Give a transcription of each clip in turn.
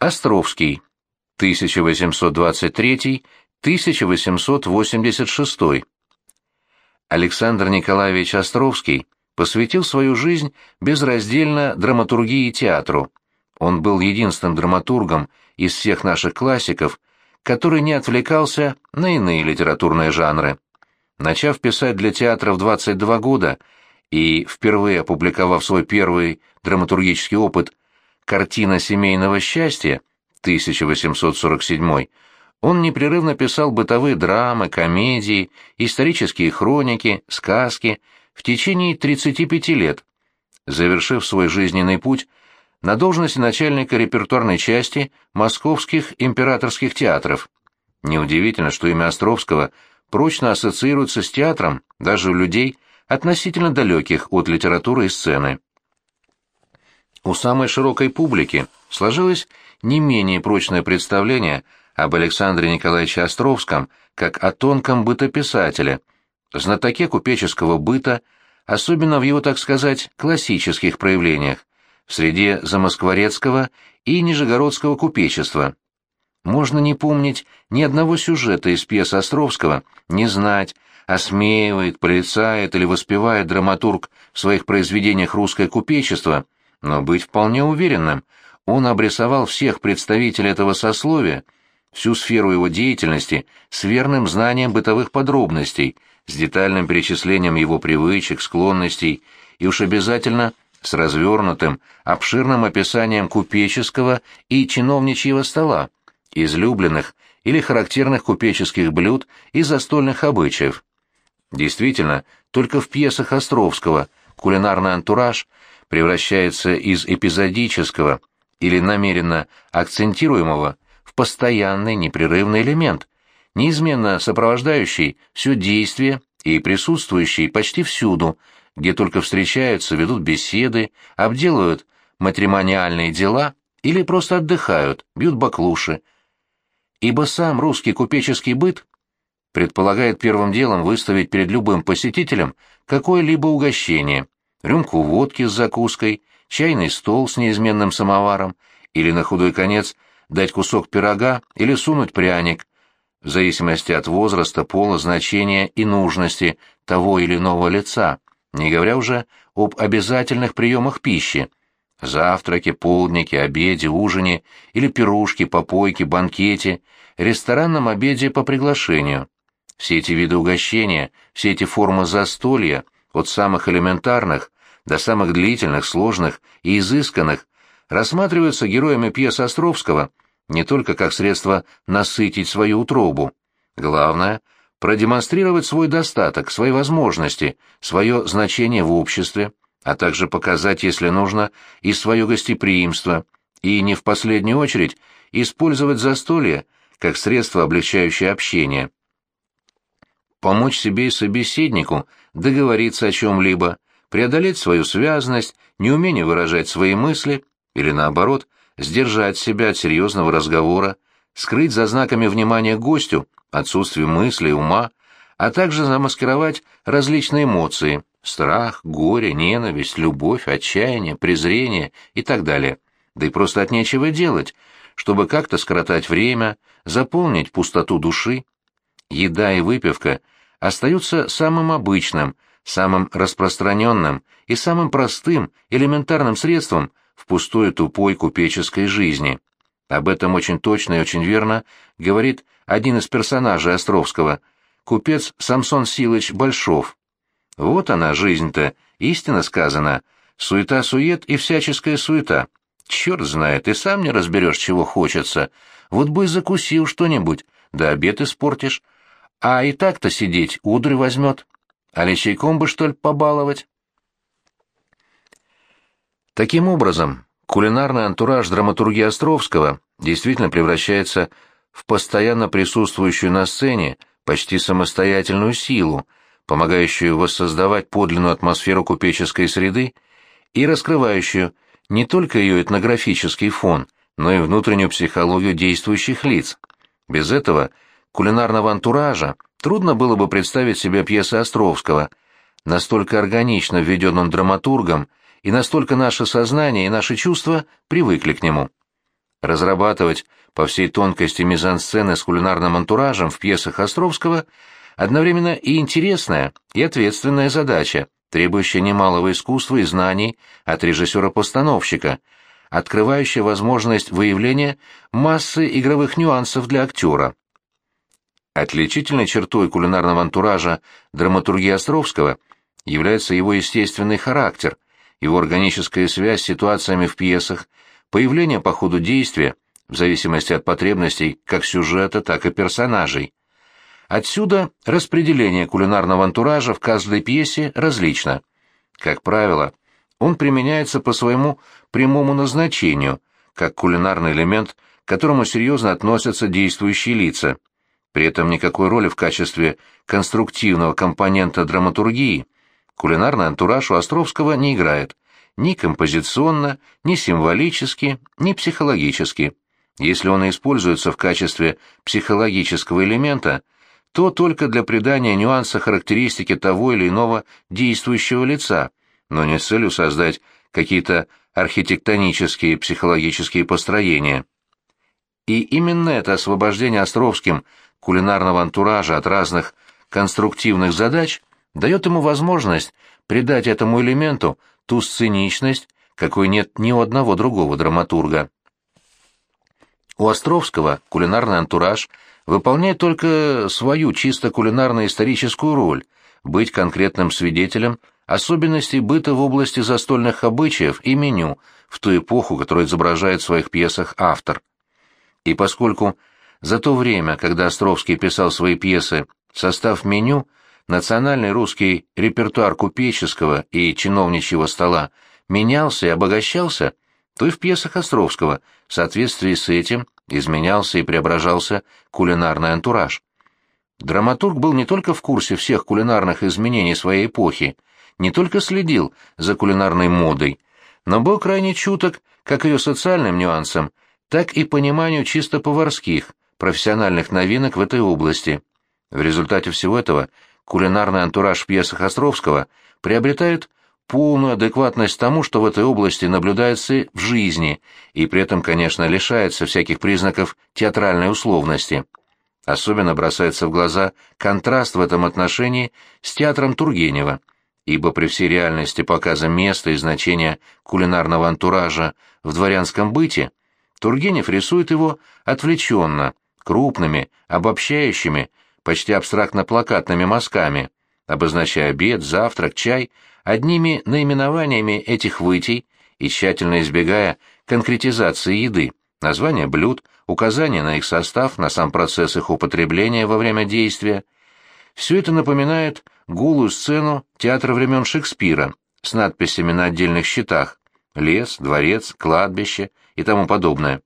Островский, 1823-1886. Александр Николаевич Островский посвятил свою жизнь безраздельно драматургии и театру. Он был единственным драматургом из всех наших классиков, который не отвлекался на иные литературные жанры. Начав писать для театра в 22 года и впервые опубликовав свой первый драматургический опыт «Картина семейного счастья» 1847 он непрерывно писал бытовые драмы, комедии, исторические хроники, сказки в течение 35 лет. Завершив свой жизненный путь на должности начальника репертуарной части московских императорских театров. Неудивительно, что имя Островского прочно ассоциируется с театром даже у людей, относительно далеких от литературы и сцены. У самой широкой публики сложилось не менее прочное представление об Александре Николаевиче Островском как о тонком бытописателе, знатоке купеческого быта, особенно в его, так сказать, классических проявлениях, в среде замоскворецкого и нижегородского купечества. Можно не помнить ни одного сюжета из пьес Островского, не знать, осмеивает, порицает или воспевает драматург в своих произведениях русское купечество, но быть вполне уверенным, он обрисовал всех представителей этого сословия, всю сферу его деятельности с верным знанием бытовых подробностей, с детальным перечислением его привычек, склонностей и уж обязательно с развернутым, обширным описанием купеческого и чиновничьего стола, излюбленных или характерных купеческих блюд и застольных обычаев. Действительно, только в пьесах Островского кулинарный антураж превращается из эпизодического или намеренно акцентируемого в постоянный непрерывный элемент, неизменно сопровождающий все действие и присутствующий почти всюду, где только встречаются, ведут беседы, обделывают матримониальные дела или просто отдыхают, бьют баклуши. Ибо сам русский купеческий быт предполагает первым делом выставить перед любым посетителем какое-либо угощение, рюмку водки с закуской, чайный стол с неизменным самоваром или, на худой конец, дать кусок пирога или сунуть пряник, в зависимости от возраста, пола, значения и нужности того или иного лица, не говоря уже об обязательных приемах пищи, завтраке, полднике, обеде, ужине или пирушке, попойке, банкете, ресторанном обеде по приглашению. Все эти виды угощения, все эти формы застолья, от самых элементарных до самых длительных, сложных и изысканных, рассматриваются героями пьес Островского не только как средство насытить свою утробу. Главное — продемонстрировать свой достаток, свои возможности, свое значение в обществе, а также показать, если нужно, и свое гостеприимство, и, не в последнюю очередь, использовать застолье как средство, облегчающее общение. Помочь себе и собеседнику договориться о чем-либо, преодолеть свою связность, неумение выражать свои мысли или, наоборот, сдержать себя от серьезного разговора, скрыть за знаками внимания гостю отсутствие мысли, ума, а также замаскировать различные эмоции – страх, горе, ненависть, любовь, отчаяние, презрение и так далее. Да и просто от нечего делать, чтобы как-то скоротать время, заполнить пустоту души. Еда и выпивка остаются самым обычным – самым распространенным и самым простым, элементарным средством в пустой тупой купеческой жизни. Об этом очень точно и очень верно говорит один из персонажей Островского, купец Самсон Силыч Большов. Вот она, жизнь-то, истинно сказана, суета-сует и всяческая суета. Черт знает, и сам не разберешь, чего хочется. Вот бы закусил что-нибудь, да обед испортишь. А и так-то сидеть удры возьмет. А чайком бы, что ли, побаловать? Таким образом, кулинарный антураж драматургии Островского действительно превращается в постоянно присутствующую на сцене почти самостоятельную силу, помогающую воссоздавать подлинную атмосферу купеческой среды и раскрывающую не только ее этнографический фон, но и внутреннюю психологию действующих лиц. Без этого кулинарного антуража Трудно было бы представить себе пьесы Островского, настолько органично введенным драматургом, и настолько наше сознание и наши чувства привыкли к нему. Разрабатывать по всей тонкости мизансцены с кулинарным антуражем в пьесах Островского одновременно и интересная, и ответственная задача, требующая немалого искусства и знаний от режиссера-постановщика, открывающая возможность выявления массы игровых нюансов для актера. Отличительной чертой кулинарного антуража драматургии Островского является его естественный характер, его органическая связь с ситуациями в пьесах, появление по ходу действия, в зависимости от потребностей как сюжета, так и персонажей. Отсюда распределение кулинарного антуража в каждой пьесе различно. Как правило, он применяется по своему прямому назначению, как кулинарный элемент, к которому серьезно относятся действующие лица. При этом никакой роли в качестве конструктивного компонента драматургии кулинарный антураж у Островского не играет ни композиционно, ни символически, ни психологически. Если он используется в качестве психологического элемента, то только для придания нюанса характеристики того или иного действующего лица, но не с целью создать какие-то архитектонические психологические построения. И именно это освобождение Островским кулинарного антуража от разных конструктивных задач дает ему возможность придать этому элементу ту сценичность, какой нет ни у одного другого драматурга. У Островского кулинарный антураж выполняет только свою чисто кулинарно-историческую роль – быть конкретным свидетелем особенностей быта в области застольных обычаев и меню в ту эпоху, которую изображает в своих пьесах автор. И поскольку за то время, когда Островский писал свои пьесы, состав меню, национальный русский репертуар купеческого и чиновничьего стола менялся и обогащался, то и в пьесах Островского в соответствии с этим изменялся и преображался кулинарный антураж. Драматург был не только в курсе всех кулинарных изменений своей эпохи, не только следил за кулинарной модой, но был крайне чуток как ее социальным нюансам, так и пониманию чисто поварских, профессиональных новинок в этой области. В результате всего этого кулинарный антураж в пьесах Островского приобретает полную адекватность тому, что в этой области наблюдается в жизни, и при этом, конечно, лишается всяких признаков театральной условности. Особенно бросается в глаза контраст в этом отношении с театром Тургенева, ибо при всей реальности показа места и значения кулинарного антуража в дворянском быте Тургенев рисует его отвлеченно, крупными, обобщающими, почти абстрактно-плакатными мазками, обозначая обед, завтрак, чай одними наименованиями этих вытей и тщательно избегая конкретизации еды, названия блюд, указания на их состав, на сам процесс их употребления во время действия. Все это напоминает голую сцену театра времен Шекспира с надписями на отдельных щитах «Лес», «Дворец», «Кладбище» и тому подобное.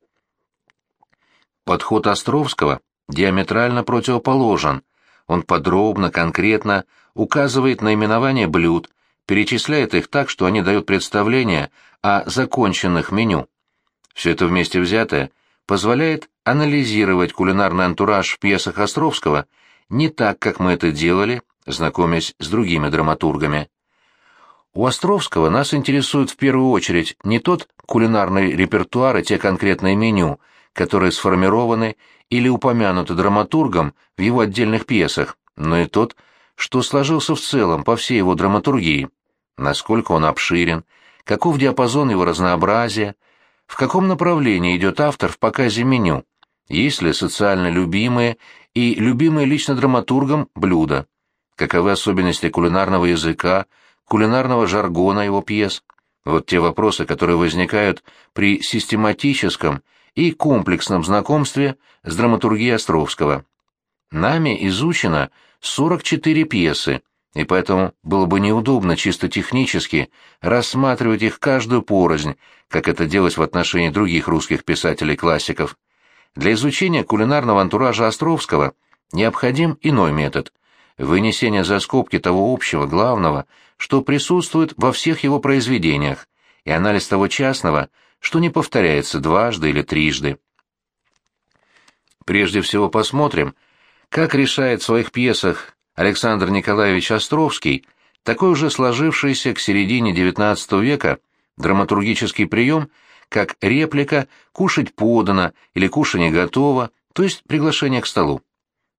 Подход Островского диаметрально противоположен. Он подробно, конкретно указывает наименование блюд, перечисляет их так, что они дают представление о законченных меню. Все это вместе взятое позволяет анализировать кулинарный антураж в пьесах Островского не так, как мы это делали, знакомясь с другими драматургами. У Островского нас интересует в первую очередь не тот кулинарный репертуар и те конкретные меню, которые сформированы или упомянуты драматургом в его отдельных пьесах, но и тот, что сложился в целом по всей его драматургии, насколько он обширен, каков диапазон его разнообразия, в каком направлении идет автор в показе меню, есть ли социально любимые и любимые лично драматургом блюда, каковы особенности кулинарного языка, кулинарного жаргона его пьес. Вот те вопросы, которые возникают при систематическом и комплексном знакомстве с драматургией Островского. Нами изучено 44 пьесы, и поэтому было бы неудобно чисто технически рассматривать их каждую порознь, как это делать в отношении других русских писателей-классиков. Для изучения кулинарного антуража Островского необходим иной метод – вынесение за скобки того общего, главного, что присутствует во всех его произведениях, и анализ того частного, что не повторяется дважды или трижды. Прежде всего посмотрим, как решает в своих пьесах Александр Николаевич Островский такой уже сложившийся к середине XIX века драматургический прием, как реплика «кушать подано» или «кушание готово», то есть приглашение к столу.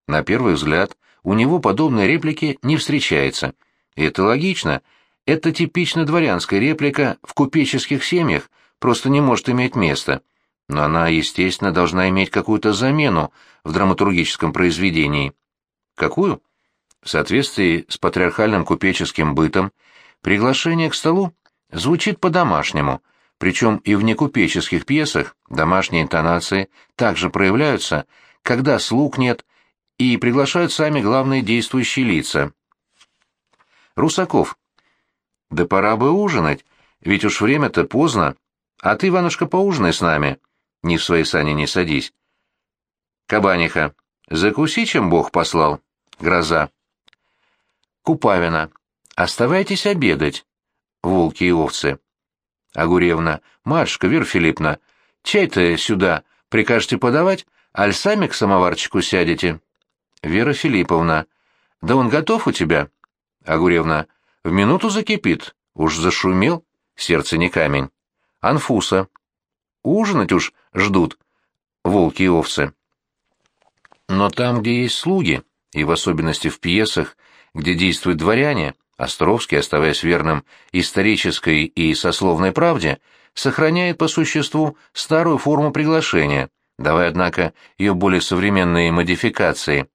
На первый взгляд, у него подобной реплики не встречается. И это логично. Это типично дворянская реплика в купеческих семьях просто не может иметь места. Но она, естественно, должна иметь какую-то замену в драматургическом произведении. Какую? В соответствии с патриархальным купеческим бытом, приглашение к столу звучит по-домашнему, причем и в некупеческих пьесах домашние интонации также проявляются, когда слуг нет, и приглашают сами главные действующие лица. Русаков. Да пора бы ужинать, ведь уж время-то поздно. А ты, Иванушка, поужинай с нами. Ни в свои сани не садись. Кабаниха. Закуси, чем Бог послал. Гроза. Купавина. Оставайтесь обедать. Волки и овцы. Агуревна. Машка, Вера Филипповна, чай-то сюда прикажете подавать, аль сами к самоварчику сядете? Вера Филипповна. Да он готов у тебя? Агуревна. В минуту закипит. Уж зашумел. Сердце не камень. Анфуса. Ужинать уж ждут. Волки и овцы. Но там, где есть слуги, и в особенности в пьесах, где действуют дворяне, Островский, оставаясь верным исторической и сословной правде, сохраняет по существу старую форму приглашения, давая, однако, ее более современные модификации.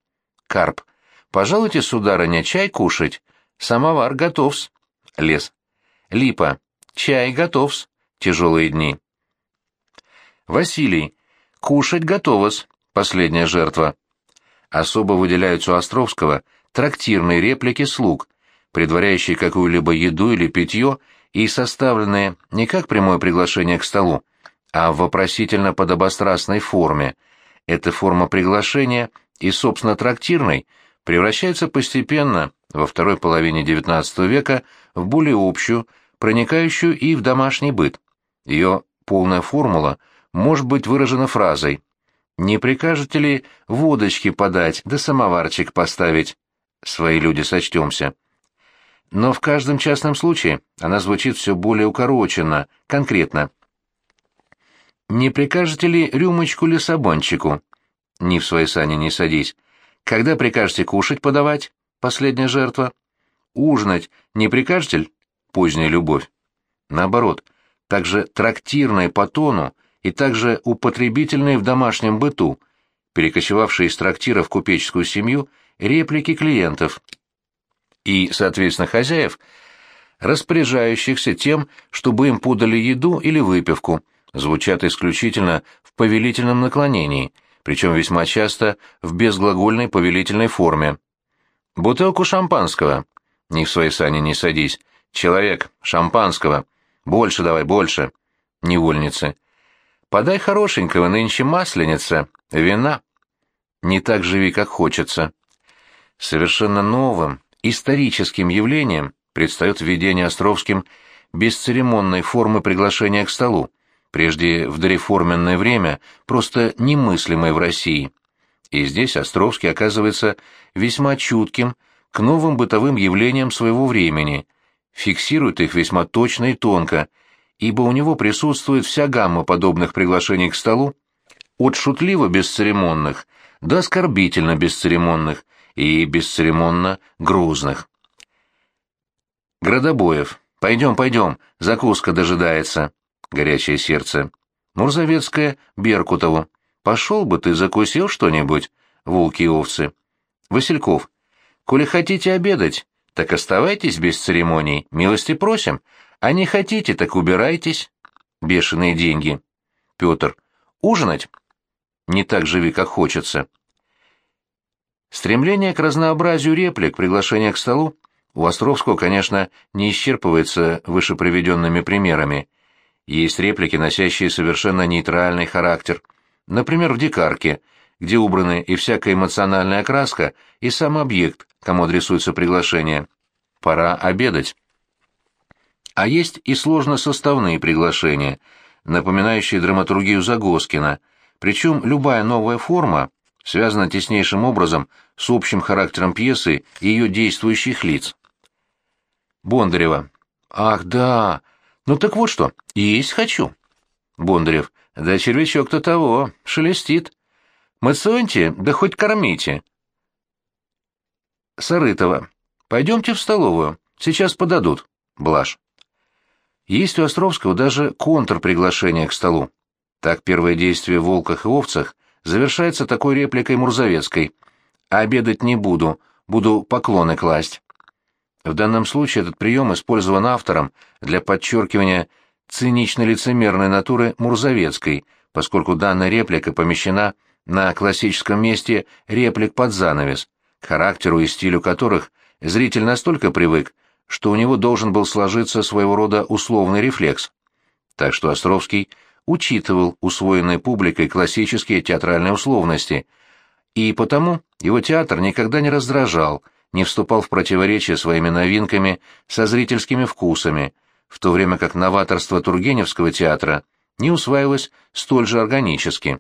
Карп. «Пожалуйте, сударыня, чай кушать. Самовар готов-с». Лес. Липа. «Чай готов-с. Тяжелые дни». Василий. «Кушать готово-с. Последняя жертва». Особо выделяются у Островского трактирные реплики слуг, предваряющие какую-либо еду или питье и составленные не как прямое приглашение к столу, а в вопросительно-подобострастной форме. Эта форма приглашения и, собственно, трактирной превращается постепенно во второй половине XIX века в более общую, проникающую и в домашний быт. Ее полная формула может быть выражена фразой «Не прикажете ли водочки подать, да самоварчик поставить?» Свои люди сочтемся. Но в каждом частном случае она звучит все более укороченно, конкретно. «Не прикажете ли рюмочку лисабончику?» «Ни в свои сани не садись. Когда прикажете кушать подавать?» «Последняя жертва». «Ужинать не прикажете ли?» «Поздняя любовь». Наоборот, также трактирные по тону и также употребительные в домашнем быту, перекочевавшие из трактира в купеческую семью, реплики клиентов – и, соответственно, хозяев, распоряжающихся тем, чтобы им подали еду или выпивку, звучат исключительно в повелительном наклонении, причем весьма часто в безглагольной повелительной форме. «Бутылку шампанского». «Ни в своей сани не садись». «Человек, шампанского». «Больше давай, больше». «Невольницы». «Подай хорошенького, нынче масленица, вина». «Не так живи, как хочется». Совершенно новым, историческим явлением предстает введение Островским бесцеремонной формы приглашения к столу, прежде в дореформенное время просто немыслимой в России. И здесь Островский оказывается весьма чутким к новым бытовым явлениям своего времени, фиксирует их весьма точно и тонко, ибо у него присутствует вся гамма подобных приглашений к столу, от шутливо бесцеремонных до оскорбительно бесцеремонных, и бесцеремонно грузных. Градобоев. «Пойдем, пойдем, закуска дожидается». Горячее сердце. Мурзовецкая Беркутову. «Пошел бы ты, закусил что-нибудь?» Волки и овцы. Васильков. «Коли хотите обедать, так оставайтесь без церемоний, милости просим, а не хотите, так убирайтесь». Бешеные деньги. Петр. «Ужинать?» «Не так живи, как хочется». Стремление к разнообразию реплик, приглашение к столу у Островского, конечно, не исчерпывается выше приведенными примерами. Есть реплики, носящие совершенно нейтральный характер. Например, в «Дикарке», где убраны и всякая эмоциональная окраска, и сам объект, кому адресуется приглашение. Пора обедать. А есть и сложносоставные приглашения, напоминающие драматургию Загоскина, причем любая новая форма связана теснейшим образом с общим характером пьесы и ее действующих лиц. Бондарева. «Ах, да! Ну так вот что, есть хочу!» Бондарев. Да червячок-то того, шелестит. Мацоньте, да хоть кормите. Сарытова. Пойдемте в столовую, сейчас подадут. Блаш. Есть у Островского даже контрприглашение к столу. Так первое действие в «Волках и овцах» завершается такой репликой Мурзовецкой. «Обедать не буду, буду поклоны класть». В данном случае этот прием использован автором для подчеркивания цинично-лицемерной натуры Мурзовецкой, поскольку данная реплика помещена на классическом месте реплик под занавес, характеру и стилю которых зритель настолько привык, что у него должен был сложиться своего рода условный рефлекс. Так что Островский учитывал усвоенные публикой классические театральные условности, и потому его театр никогда не раздражал, не вступал в противоречие своими новинками со зрительскими вкусами, в то время как новаторство Тургеневского театра не усваивалось столь же органически.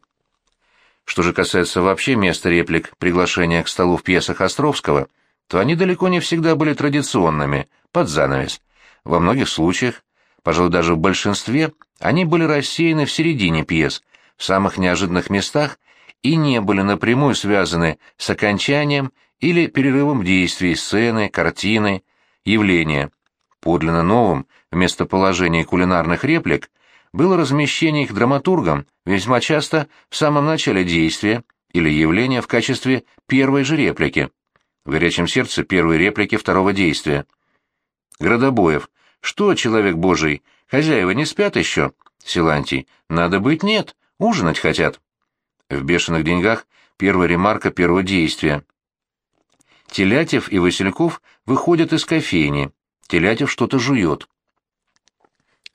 Что же касается вообще места реплик приглашения к столу в пьесах Островского, то они далеко не всегда были традиционными, под занавес. Во многих случаях, пожалуй, даже в большинстве, они были рассеяны в середине пьес, в самых неожиданных местах и не были напрямую связаны с окончанием или перерывом действий сцены, картины, явления. Подлинно новым, вместо положения кулинарных реплик, было размещение их драматургом весьма часто в самом начале действия или явления в качестве первой же реплики. В «Горячем сердце» первой реплики второго действия. Градобоев. Что, человек божий, хозяева не спят еще? Силантий. Надо быть нет, ужинать хотят. В «Бешеных деньгах» первая ремарка первого действия. Телятев и Васильков выходят из кофейни. Телятев что-то жует.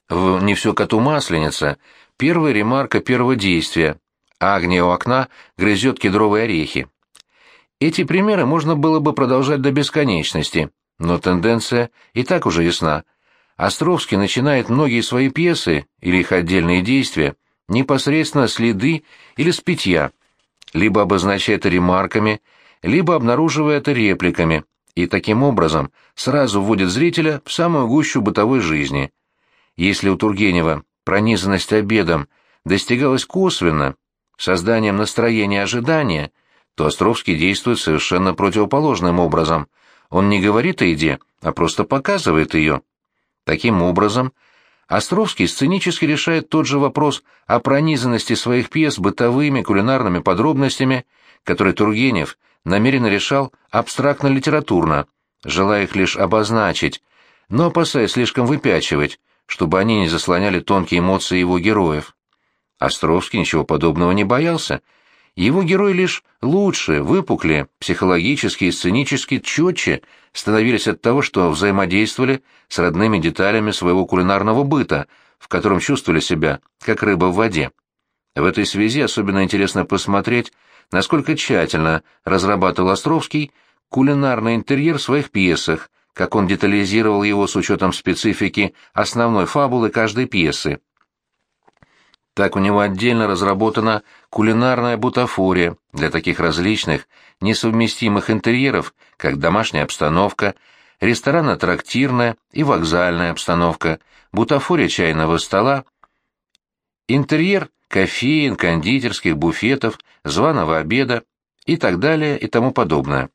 В «Не все коту масленица» первая ремарка первого действия. Агния у окна грызет кедровые орехи. Эти примеры можно было бы продолжать до бесконечности, но тенденция и так уже ясна. Островский начинает многие свои пьесы или их отдельные действия непосредственно с лиды или с питья, либо обозначая это ремарками, либо обнаруживая это репликами, и таким образом сразу вводит зрителя в самую гущу бытовой жизни. Если у Тургенева пронизанность обедом достигалась косвенно, созданием настроения ожидания, то Островский действует совершенно противоположным образом. Он не говорит о еде, а просто показывает ее. Таким образом, Островский сценически решает тот же вопрос о пронизанности своих пьес бытовыми кулинарными подробностями, который Тургенев намеренно решал абстрактно-литературно, желая их лишь обозначить, но опасаясь слишком выпячивать, чтобы они не заслоняли тонкие эмоции его героев. Островский ничего подобного не боялся. Его герои лишь лучше, выпуклее, психологически и сценически четче становились от того, что взаимодействовали с родными деталями своего кулинарного быта, в котором чувствовали себя, как рыба в воде. В этой связи особенно интересно посмотреть, насколько тщательно разрабатывал Островский кулинарный интерьер в своих пьесах, как он детализировал его с учетом специфики основной фабулы каждой пьесы. Так у него отдельно разработана кулинарная бутафория для таких различных, несовместимых интерьеров, как домашняя обстановка, ресторанно-трактирная и вокзальная обстановка, бутафория чайного стола, интерьер кофеин, кондитерских, буфетов, званого обеда и так далее и тому подобное.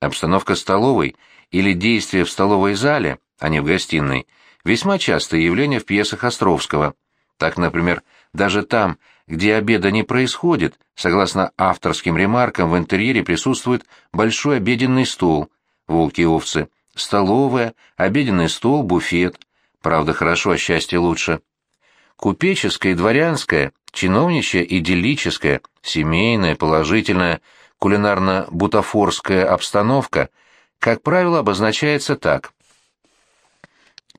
Обстановка столовой или действия в столовой зале, а не в гостиной, весьма частое явление в пьесах Островского. Так, например, даже там, где обеда не происходит, согласно авторским ремаркам, в интерьере присутствует большой обеденный стол, волки и овцы, столовая, обеденный стол, буфет. Правда, хорошо, а счастье лучше. Купеческая и дворянская, чиновничья идиллическая, семейная, положительная, кулинарно-бутафорская обстановка, как правило, обозначается так.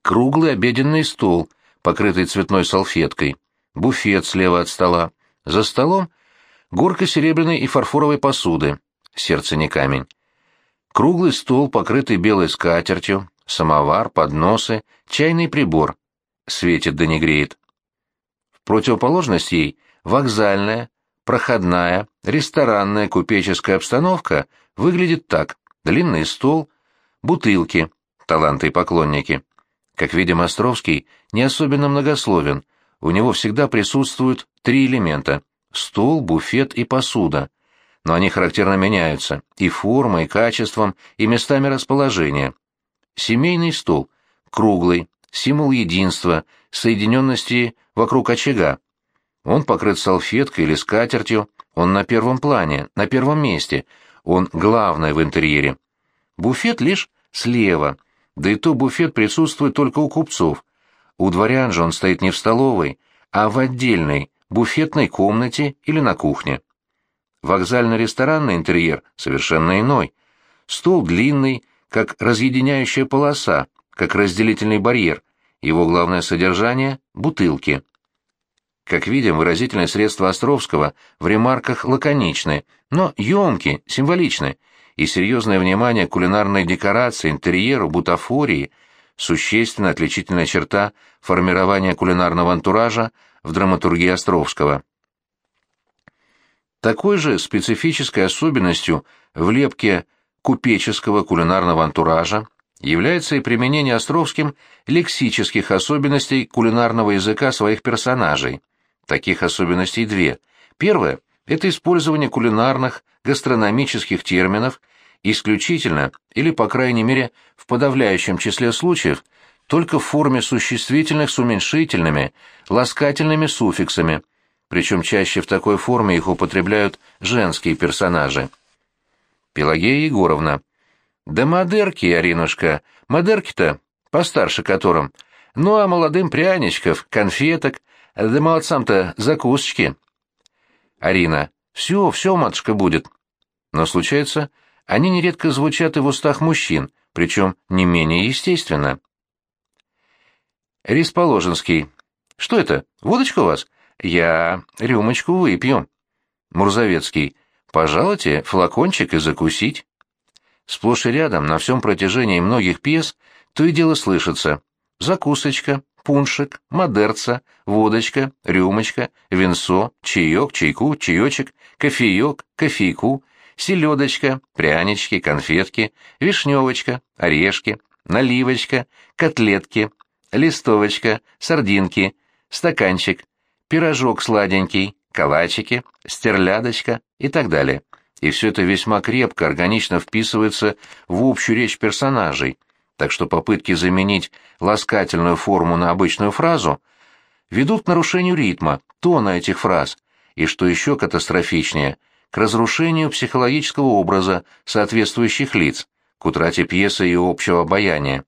Круглый обеденный стол, покрытый цветной салфеткой, буфет слева от стола, за столом горка серебряной и фарфоровой посуды, сердце не камень. Круглый стол, покрытый белой скатертью, самовар, подносы, чайный прибор. Светит да не греет противоположность ей вокзальная, проходная, ресторанная купеческая обстановка выглядит так. Длинный стол, бутылки, таланты и поклонники. Как видим, Островский не особенно многословен. у него всегда присутствуют три элемента – стол, буфет и посуда. Но они характерно меняются и формой, и качеством, и местами расположения. Семейный стол – круглый, символ единства, соединенности вокруг очага. Он покрыт салфеткой или скатертью, он на первом плане, на первом месте, он главное в интерьере. Буфет лишь слева, да и то буфет присутствует только у купцов. У дворян же он стоит не в столовой, а в отдельной, буфетной комнате или на кухне. Вокзально-ресторанный интерьер совершенно иной. Стол длинный, как разъединяющая полоса, как разделительный барьер. Его главное содержание — бутылки. Как видим, выразительные средства Островского в ремарках лаконичны, но емки, символичны, и серьезное внимание к кулинарной декорации, интерьеру, бутафории – существенная отличительная черта формирования кулинарного антуража в драматургии Островского. Такой же специфической особенностью в лепке купеческого кулинарного антуража является и применение Островским лексических особенностей кулинарного языка своих персонажей. Таких особенностей две. Первое – это использование кулинарных, гастрономических терминов исключительно, или, по крайней мере, в подавляющем числе случаев, только в форме существительных с уменьшительными, ласкательными суффиксами, причем чаще в такой форме их употребляют женские персонажи. Пелагея Егоровна. Да модерки, Аринушка, модерки-то, постарше которым. Ну а молодым пряничков, конфеток, да молодцам-то закусочки. Арина. Все, все, матушка, будет. Но случается, они нередко звучат и в устах мужчин, причем не менее естественно. Рисположенский. Что это, водочка у вас? Я рюмочку выпью. Мурзовецкий. Пожалуйте, флакончик и закусить. Сплошь и рядом, на всем протяжении многих пьес, то и дело слышится. Закусочка, пуншик, модерца, водочка, рюмочка, винцо, чаек, чайку, чаечек, кофеек, кофейку, селедочка, прянички, конфетки, вишневочка, орешки, наливочка, котлетки, листовочка, сардинки, стаканчик, пирожок сладенький, калачики, стерлядочка и так далее. И все это весьма крепко, органично вписывается в общую речь персонажей, так что попытки заменить ласкательную форму на обычную фразу ведут к нарушению ритма, тона этих фраз, и, что еще катастрофичнее, к разрушению психологического образа соответствующих лиц, к утрате пьесы и общего обаяния.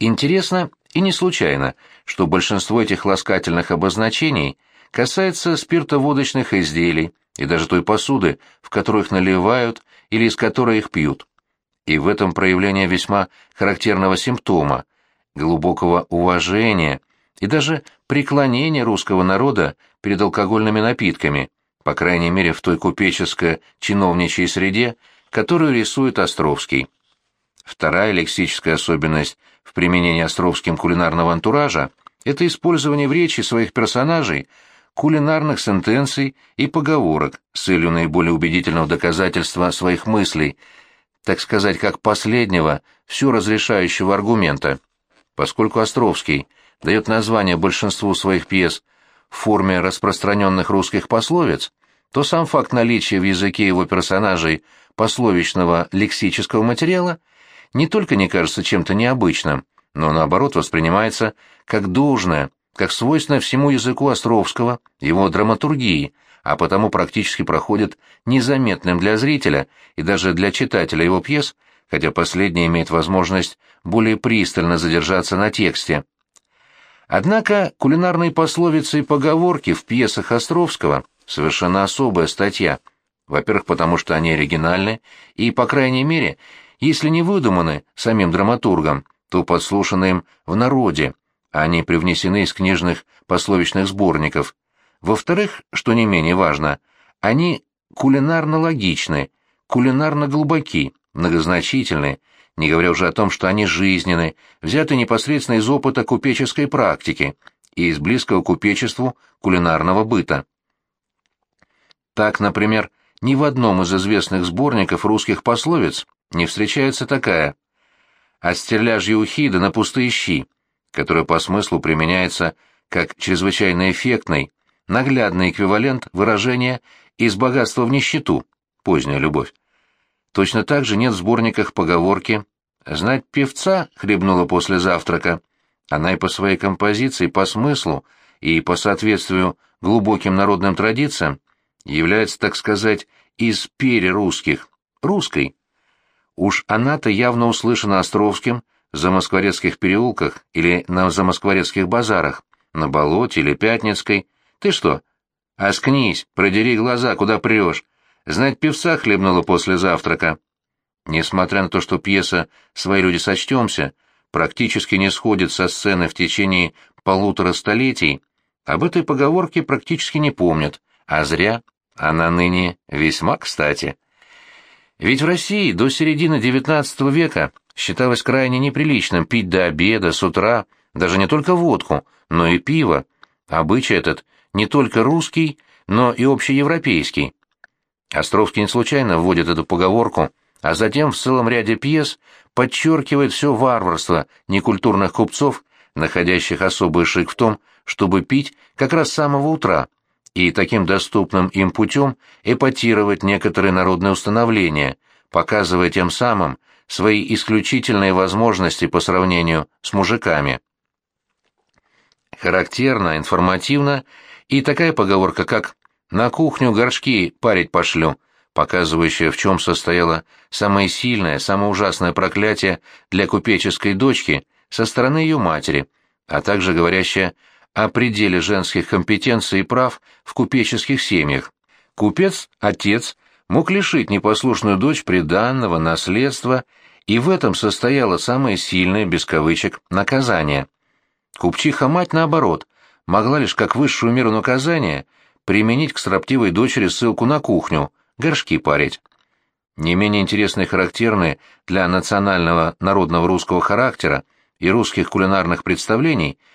Интересно и не случайно, что большинство этих ласкательных обозначений касается спиртоводочных изделий и даже той посуды, в которую их наливают или из которой их пьют и в этом проявление весьма характерного симптома, глубокого уважения и даже преклонения русского народа перед алкогольными напитками, по крайней мере в той купеческо-чиновничьей среде, которую рисует Островский. Вторая лексическая особенность в применении Островским кулинарного антуража – это использование в речи своих персонажей кулинарных сентенций и поговорок с целью наиболее убедительного доказательства своих мыслей – так сказать, как последнего, все разрешающего аргумента. Поскольку Островский дает название большинству своих пьес в форме распространенных русских пословиц, то сам факт наличия в языке его персонажей пословичного лексического материала не только не кажется чем-то необычным, но наоборот воспринимается как должное, как свойственное всему языку Островского, его драматургии, а потому практически проходит незаметным для зрителя и даже для читателя его пьес, хотя последний имеет возможность более пристально задержаться на тексте. Однако кулинарные пословицы и поговорки в пьесах Островского совершенно особая статья. Во-первых, потому что они оригинальны и, по крайней мере, если не выдуманы самим драматургом, то подслушаны им в народе, а они привнесены из книжных пословичных сборников. Во-вторых, что не менее важно, они кулинарно логичны, кулинарно глубоки, многозначительны, не говоря уже о том, что они жизненны, взяты непосредственно из опыта купеческой практики и из близкого купечеству кулинарного быта. Так, например, ни в одном из известных сборников русских пословиц не встречается такая «От стерляжьи ухи да на пустые щи», которая по смыслу применяется как чрезвычайно эффектный, наглядный эквивалент выражения «из богатства в нищету» поздняя любовь. Точно так же нет в сборниках поговорки «знать певца хлебнула после завтрака». Она и по своей композиции, по смыслу и по соответствию глубоким народным традициям является, так сказать, из перерусских, русской. Уж она-то явно услышана Островским в замоскворецких переулках или на замоскворецких базарах, на Болоте или Пятницкой. Ты что? Оскнись, продери глаза, куда прешь. Знать певца хлебнула после завтрака. Несмотря на то, что пьеса «Свои люди сочтемся» практически не сходит со сцены в течение полутора столетий, об этой поговорке практически не помнят, а зря, она ныне весьма кстати. Ведь в России до середины XIX века считалось крайне неприличным пить до обеда, с утра, даже не только водку, но и пиво. Обычай этот не только русский, но и общеевропейский. Островский не случайно вводит эту поговорку, а затем в целом ряде пьес подчеркивает все варварство некультурных купцов, находящих особый шик в том, чтобы пить как раз с самого утра, и таким доступным им путем эпатировать некоторые народные установления, показывая тем самым свои исключительные возможности по сравнению с мужиками. Характерно, информативно и такая поговорка, как «на кухню горшки парить пошлю», показывающая, в чем состояло самое сильное, самое ужасное проклятие для купеческой дочки со стороны ее матери, а также говорящая о пределе женских компетенций и прав в купеческих семьях. Купец, отец, мог лишить непослушную дочь приданного, наследства, и в этом состояло самое сильное, без кавычек, наказание. Купчиха-мать, наоборот, могла лишь как высшую меру наказания применить к строптивой дочери ссылку на кухню, горшки парить. Не менее интересны и характерны для национального народного русского характера и русских кулинарных представлений –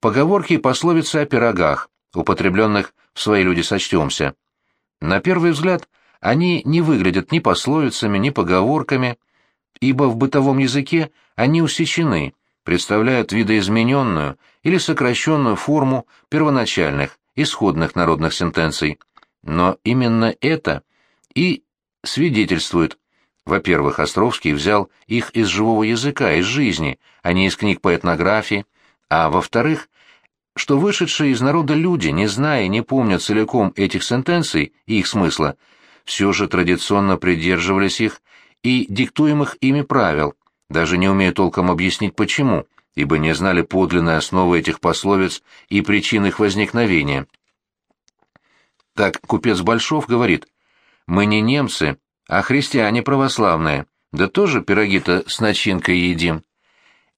Поговорки и пословицы о пирогах, употребленных в «Свои люди сочтемся». На первый взгляд, они не выглядят ни пословицами, ни поговорками, ибо в бытовом языке они усечены, представляют видоизмененную или сокращенную форму первоначальных, исходных народных сентенций. Но именно это и свидетельствует. Во-первых, Островский взял их из живого языка, из жизни, а не из книг по этнографии, а во-вторых, что вышедшие из народа люди, не зная и не помня целиком этих сентенций и их смысла, все же традиционно придерживались их и диктуемых ими правил, даже не умея толком объяснить почему, ибо не знали подлинной основы этих пословиц и причин их возникновения. Так купец Большов говорит, «Мы не немцы, а христиане православные, да тоже пироги-то с начинкой едим».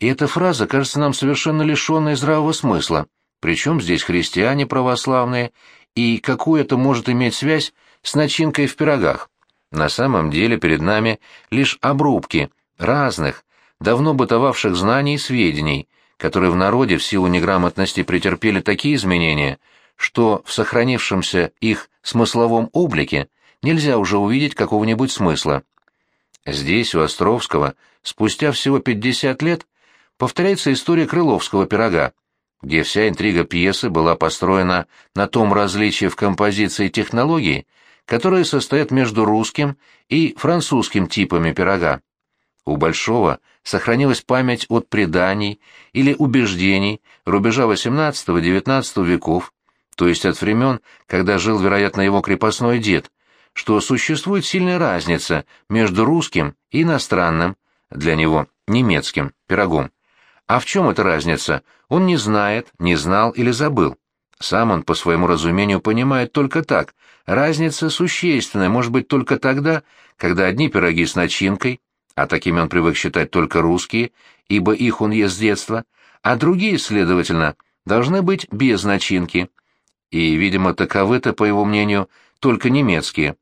И эта фраза кажется нам совершенно лишенной здравого смысла. Причем здесь христиане православные, и какую это может иметь связь с начинкой в пирогах? На самом деле перед нами лишь обрубки разных, давно бытовавших знаний и сведений, которые в народе в силу неграмотности претерпели такие изменения, что в сохранившемся их смысловом облике нельзя уже увидеть какого-нибудь смысла. Здесь, у Островского, спустя всего 50 лет, повторяется история крыловского пирога, где вся интрига пьесы была построена на том различии в композиции технологии, которые состоят между русским и французским типами пирога. У Большого сохранилась память от преданий или убеждений рубежа XVIII-XIX веков, то есть от времен, когда жил, вероятно, его крепостной дед, что существует сильная разница между русским и иностранным, для него немецким, пирогом. А в чем эта разница, он не знает, не знал или забыл. Сам он по своему разумению понимает только так. Разница существенная может быть только тогда, когда одни пироги с начинкой, а такими он привык считать только русские, ибо их он ест с детства, а другие, следовательно, должны быть без начинки. И, видимо, таковы-то, по его мнению, только немецкие.